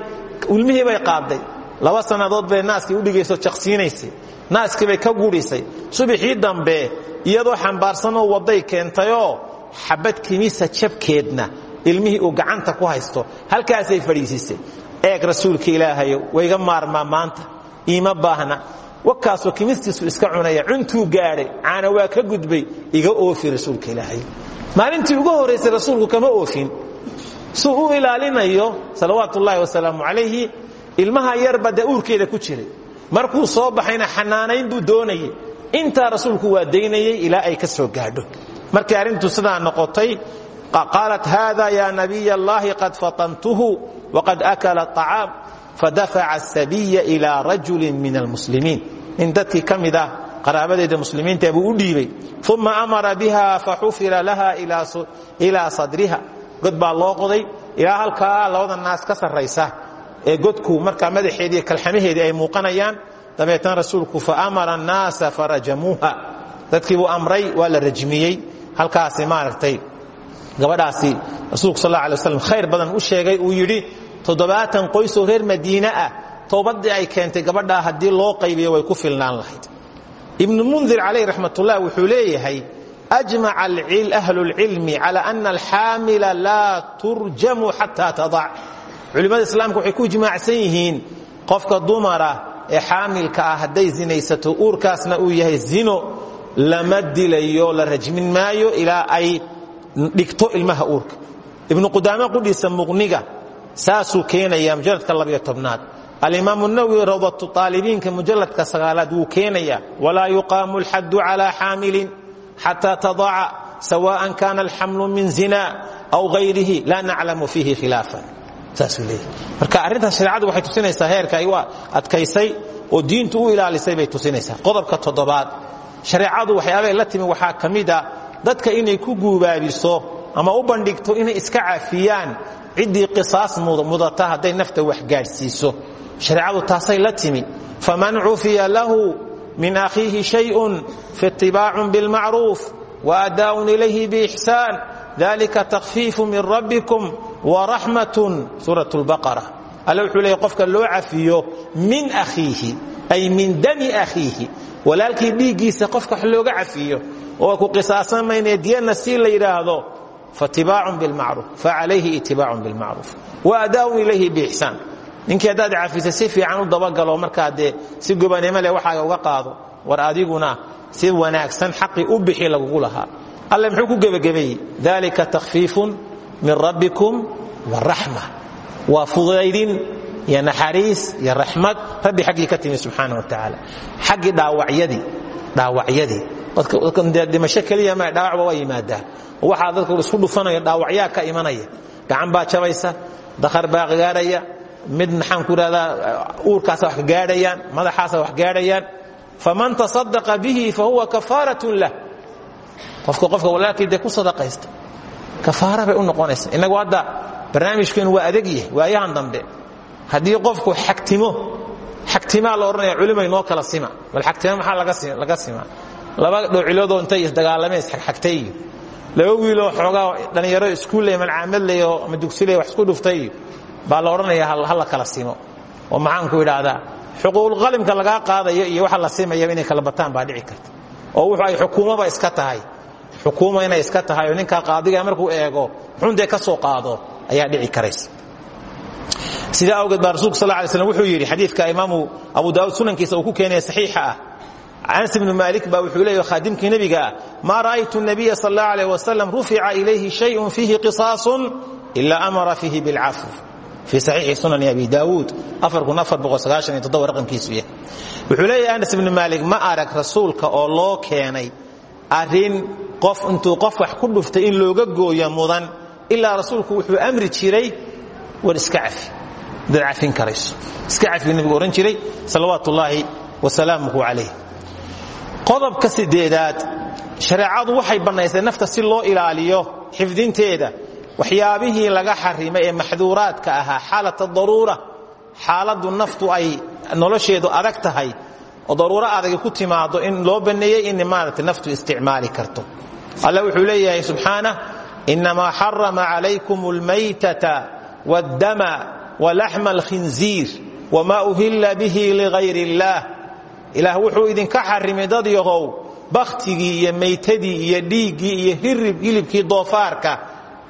ilmihii bay qaaday laba sannadood bay naaskii udhigayso jaqsiinaysay naaskii dambe iyadoo xambaarsanoo wadday keentayoo xabad kimisa jabkeedna ilmihii uu gacanta ku haysto halkaasay fadhiisisay. Eeg rasuulka ilaahayo wayga maarmaa maanta iima baahna. Wakaasoo kimistiisu iska cunaya cuntuu gaadhay caana waa ka gudbay iga oofi rasuulka ilaahay. Maalintii ugu horraysay rasuulku kama oofin. Suu ilaalinayo salawaatu ullaahi wasalaamu calayhi ilmaha yarba dee uurkeeda ku jiray. Markuu soo baxayna xanaanayn buu doonayay. Intaa rasuulku waa daynayay ilaa ay ka soo gaadho markii arrintu sidaa noqotay qaalat haada yaa nabiy allahi qad fatantuhu waqad akala acaam fadafaca asabiya ilaa rajulin min almuslimiin. In dadkii ka mid ah qaraabadeeda muslimiinta buu u dhiibay. Uma amara biha faxufira laha ilaa sadriha. God baa loo qoday ilaa halkaa labada naas ka sarraysa ee godku markaa madaxeedii kalxamaheedii ay muuqanayaan dabeetna rasuulku faamara annaasa farajamuuha dadkii buu amray waa la rajmiyey halkaasi maaragtay gabadhaasi rasuulku sal alla alay waslam khayr badan u sheegay uu yidhi toddobaatan qoysoo reer madiine ah towbaddii ay keentay gabadhaa haddii loo qaybiyo way ku filnaan lahayd. Ibnu mundir calayh raxmatullah wuxuu leeyahay ajmaca ahlu lcilmi cala ana alxaamila laa turjamu xataa tadac. Culimmada islaamka waxay ku ijmaacsan yihiin qofka dumara ee xaamilka ah hadday zinaysato uurkaasna uu yahay zino lama dilayo la rajmin maayo ilaa ay dhigto ilmaha uurka. Ibnu qudaame qudhiisa muqniga saasuu keenaya mujaladka labiyo tobnaad. Alimaam nawowi rawdatu aalibiinka mujaladka sagaalaad wuu keenaya walaa yuqaamu alxaddu calaa xaamilin xataa tadaca sawaan kana alxamlu min zina aw gayrihi laa naclamu fiihi khilaafan. Saasuu leeyahy marka arrintaas shareecadu waxay tusinaysaa heerka ay u adkaysay oo diintu u ilaalisay bay tusinaysaa. Qodobka toddobaad shareecadu waxyaabay la timi waxaa ka dadka inay ku guubaabiso ama u bandhigto inay iska cafiyaan ciddii qisaas mudata hadday nafta wax gaadhsiiso shareecadu taasay la timi. Faman cufiya lahu min akhiihi shayun faitibaacun bilmacruuf waadaaun ilayhi biixsaan dalika takfiifu min rabbikum waraxmatun suurat lbaqara alle wuxuu leeyay qofka loo cafiyo min akhiihi ay min dami akhiihi walaalkii dhiiggiisa qofka wax looga cafiyo oo ku qisaasamayne diyana si la yidhaahdo faitibaacun bilmacruuf facalayhi itibaacun bilmacruuf waadaaun ilayhi biixsaan ninkii haddaad cafisa si fiican u dabagalo markaa dee si gobanimo leh waxaaga uga qaado war adiguna si wanaagsan xaqii u bixi lagugu lahaa. Alle muxuu ku gebagabeeyey? Dalika takfiifun min rabbikum waraxma waa fudaydin iyo naxariis iyo raxmad rabbi xaggii ka timi subxaana wa tacaala. Xaggii dhaawacyadii dhaawacyadii. Dhimasho keliya ma dhaawacba waa yimaadaa. Waxaa dadka isku dhufanaya dhaawacyaa ka imanaya. Gacan baa jabaysa dakhar baa gaadhaya mid maxaan ku idhahdaa uurkaasa wax gaadhayaan madaxaasa wax gaadhayaan. Faman tasadaqa bihi fahuwa kafaaratun lah. Qofka qofka walaalkii dee ku sadaqaysta. Kafaara bay u noqonaysa innagu hadda barnaamijkeenu waa adegyah waayahan dambe haddii qofku xagtimo xagtimaa la odhanaya culimay noo kala sima. Bal xagtimo maxaa laga sima laba dhowciloodoo intay isdagaalameen isxagxagtay iyo laba wiiloo xoogaa dhallinyaro iskuulley malcaamadley oo ama dugsiley wax isku dhuftay iyo la odhanaya ha la kala simo. Oo maxaanku idhaahdaa? Xuquuqulqalimka lagaa qaadayo iyo waxa la simayaba inay kala bataan baa dhici karta. Oo wuxu ay xukuumaba iska tahay. Xukuuma iska tahay ninka qaadiga markuu eego xundee ka soo qaado ayaa dhici karaysa sidaa awgeed baa rasulku sal slam wuxuu yidhi xadiidka imaamu abu daawuud sunankiisa uu ku keenaya saxiixa ah. Anas ibnu maalik baa wuxuu leeyahy khaadimkii nebiga ah maa ra'aytu nabiya sal allahu alayh wasalam rufica ilayhi shayun fiihi qisaasun ila amara fiihi bilcafw fii saxiixi sunani abi daawuud raqamkiisu yahay. Wuxuu leeyahay anas ibni maalik ma arag rasuulka oo loo keenay arrin qof intuu qof wax ku dhuftay in looga gooyo mudan ilaa rasuulku wuxuu amri jiray war iska cafi. Dad cafin karayso. Iska cafi nabigu ohan jiray salawaat ullaahi wasalaamuhu calayh qodobka sideedaad shareecadu waxay bannaysay nafta si loo ilaaliyo xifdinteeda. Waxyaabihii laga xarimay ee maxduuraadka ahaa xaalata daruura xaaladdu naftu ay nolosheedu adag tahay oo daruuro adagi ku timaado in loo banneeyey in maarata naftu isticmaali karto. Alla wuxuu leeyahay subxaanah inamaa xarama calaykum almaytata waddama walaxma alkhinziir wma uhilla bihi ligayr illaah ilaah wuxuu idinka xarimay dad yahow bakhtigii iyo maytadii iyo dhiiggii iyo hirib hilibkii doofaarka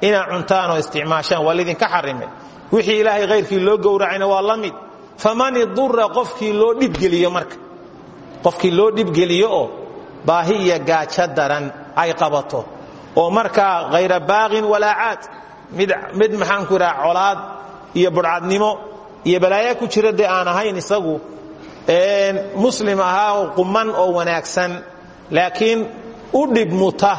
inaa cuntaan oo isticmaashaan waa laydinka xarimay wixii ilaahay hayrkii loo gowracayna waa la mid faman idura qofkii loo dhibgeliyo marka qofkii loo dhibgeliyo oo baahi iyo gaajo daran ay qabato oo markaa hayra baaqin walaa caad mid maxaanku idhaha colaad iyo budhcadnimo iyo balaayaa ku jira dee aan ahayn isagu muslim ahaa oo quman oo wanaagsan laakiin u dhibmuta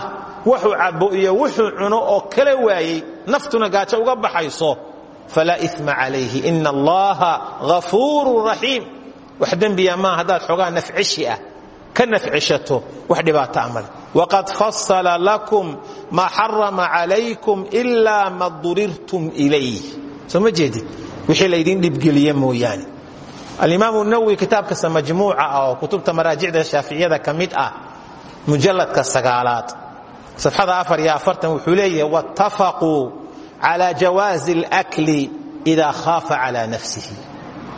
wuxuu cabbo iyo wuxuu cuno oo kala waayey naftuna gaajo uga baxayso falaa ima calayhi ina allaha hafuurun raxiim wax dembiya maa haddaad xoogaa nafcishi ah ka nafcishato wax dhibaato amale waqad fasala lakum maa xarama calaykum ilaa ma durirtum ilayh. Soo ma jeedid wixii laydin dhibgeliye mooyaane. Alimaamu nawowi kitaabkasa majmuuca ah oo kutubta maraajicda shaaficiyada ka mid ah mujalladka sagaalaad safxada afar iyo afartan wuxuu leeyahay wattafaquu cala jawaazi alakli idaa khaafa cala nafsihi.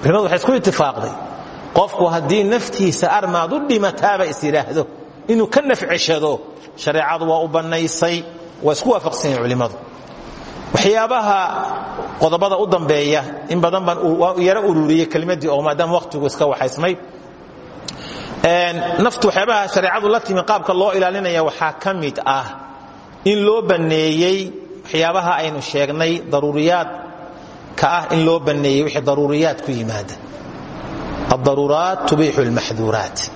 Culimadu waxay isku itifaaqday qofku haddii naftiisa armaad u dhimataaba is yidhaahdo inuu ka nafcishado shareecadu waa u bannaysay waa isku waafaqsanyahin culimmadu. Waxyaabaha qodobada u dambeeya in badan baan yaro ururiyey kelimadii oo maadaama wakhtigu iska waxaysmay. Naftu waxyaabaha shareecadu la timi qaabka loo ilaalinaya waxaa ka mid ah in loo banneeyey waxyaabaha aynu sheegnay daruuriyaadka ah in loo banneeyey wixii daruuriyaad ku yimaada addaruuraat tubiixu lmaxduuraat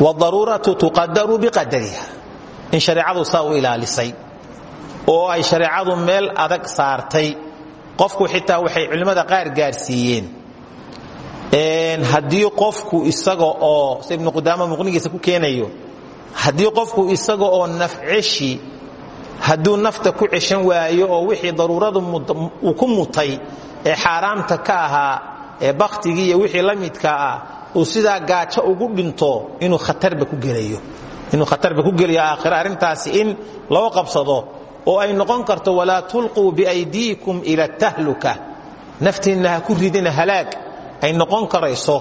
wadaruuratu tuqadaru biqadariha in shareecadu saa u ilaalisay oo ay shareecadu meel adag saartay qofku xitaa waxay culimmada qaar gaarsiiyeen haddii qofku isaga oo si ibnu qudaama muqnigiisa ku keenayo haddii qofku isaga oo nafceshi hadduu nafta ku ceshan waayo oo wixii daruuradu uu ku mutay ee xaaraamta ka ahaa ee bakhtigii iyo wixii la midka ah uu sidaa gaajo ugu dhinto inuu khatarba ku gelayo. Aakhira arrintaasi in loo qabsado oo ay noqon karto walaa tulquu biaydiikum ila tahluka. Naftiinna ha ku ridina halaag ay noqon karayso.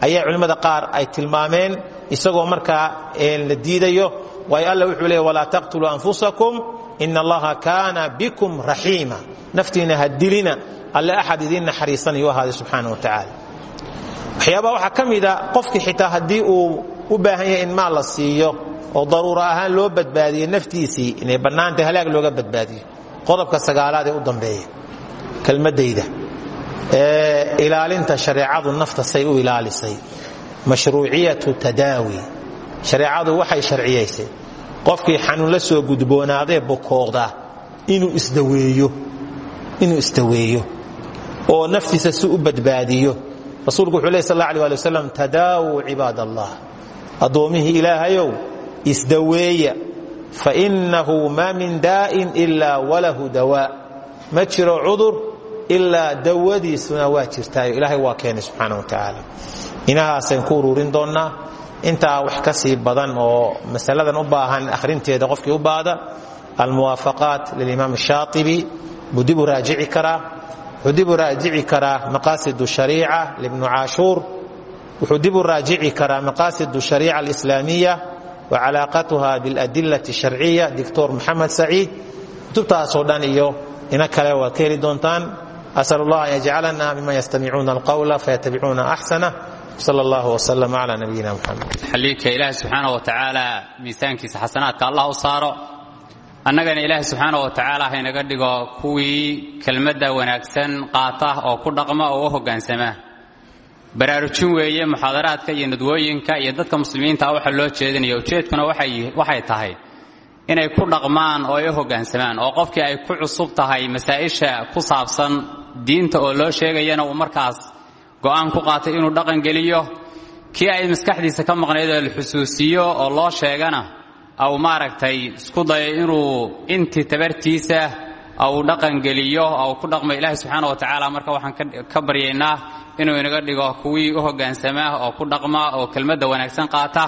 Ayaa culimmada qaar ay tilmaameen isagoo markaa la diidayo waayo alla wuxuu leey walaa taqtuluu anfusakum ina allaha kaana bikum raxiima naftiinna ha alle axad idiin naxariisanayu ahaaday subxaana wa tacaala. Waxyaabaha waxaa ka mida qofkii xitaa haddii uu u baahan yahay in maal la siiyo oo daruura ahaan loo badbaadiyo naftiisii inay bannaanta halaag looga badbaadiyo qodobka sagaalaad ee u dambeeya kelmadayda ee ilaalinta shareecadu nafta say u ilaalisay mashruuciyatu tadaawi shareecadu waxay sharciyaysay qofkii xanuun la soo gudboonaadee isdaweeyo inuu isdaweeyo oo naftiisa si u badbaadiyo. Rasuulku wuxuu ley sal alla alih ali wasalam tadaawuu ilaahayow isdaweeya. Fainahu ma min daa'in ilaa walahu dawaa ma jiro cudur ilaa dawadiisuna waa jirtaayo. Ilaahay waa keenay subxaana wa tacaala inahaasaan ku ururin doonnaa. Wax ka badan oo masaladan u baahan akhrinteeda qofkii u baahda almuwaafaqaat lilimaam shaatibi. Buu dib u raajici karaa wuxuu dib u raajici karaa maqaasid shariica libnu caashuur wuxuu dib u raajici karaa maqaasid shariica alislaamiya wa calaaqatuha biladilati asharciya doctor maxamed saciid. Kutubtaasoo dhan iyo ina kale waad ka heli doontaan. Asal allah an yajcalana miman yastamicuuna alqawla fayatabicuuna axsana sal allah wslm cla nabiyina muxamed xaliilka ilaahi subxaana wa tacaala miisaankiisa xasanaadka allah u saaro annagana ilaahay subxaana wa tacaala haynaga dhigo kuwii kelmadda wanaagsan qaata oo ku dhaqma oo u hoggaansama. Baraarujin weeye muxaadaraadka iyo nadwooyinka iyo dadka muslimiinta waxa loo jeedinaya ujeedkuna waxay tahay inay ku dhaqmaan oo ay u hoggaansamaan oo qofkii ay ku cusub tahay masaa'isha ku saabsan diinta oo loo sheegayana uu markaas go'aan ku qaatay inuu dhaqangeliyo kii ay maskaxdiisa ka maqnayd oo la xusuusiyo oo loo sheegana au maaragtay isku dayo inuu intii tabartiisa au dhaqangeliyo au ku dhaqmo ilaahi subxaana wa tacaala. Marka waxaan ka baryaynaa inuu inaga dhigo kuwii u hoggaansamaa oo ku dhaqma oo kelmadda wanaagsan qaata